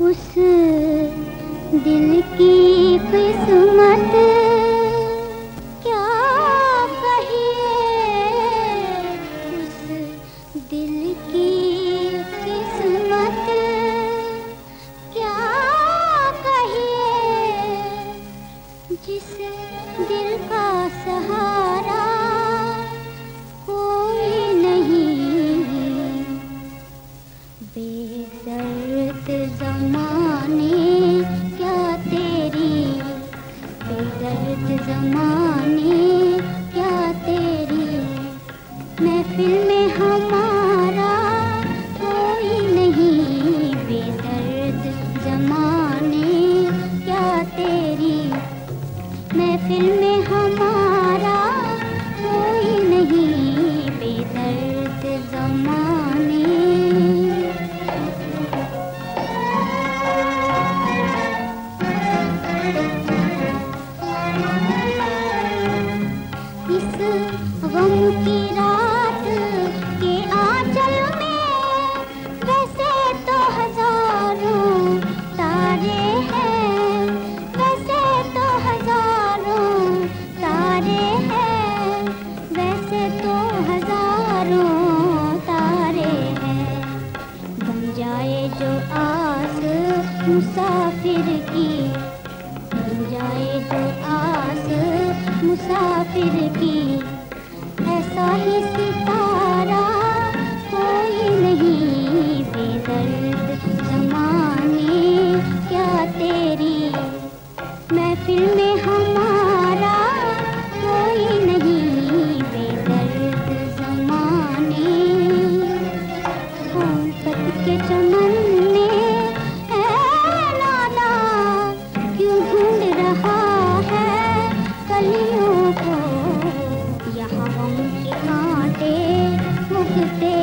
उस दिल की किस्मत। क्या कहिए उस दिल की किस्मत? क्या कहिए जिस दिल का सहारा कोई नहीं। साथ जमाने, क्या तेरी बेदर्द जमाने, क्या तेरी महफिल में हमारा कोई नहीं बेदर्द जमाने, क्या तेरी महफिल में की रात के आंचल में वैसे तो हज़ारों तारे हैं, वैसे तो हज़ारों तारे हैं, वैसे तो हज़ारों तारे हैं। बन जाए जो आस मुसाफिर की, बन जाए जो आस मुसाफिर की कलियों को। यहाँ हम के कांटे मुखते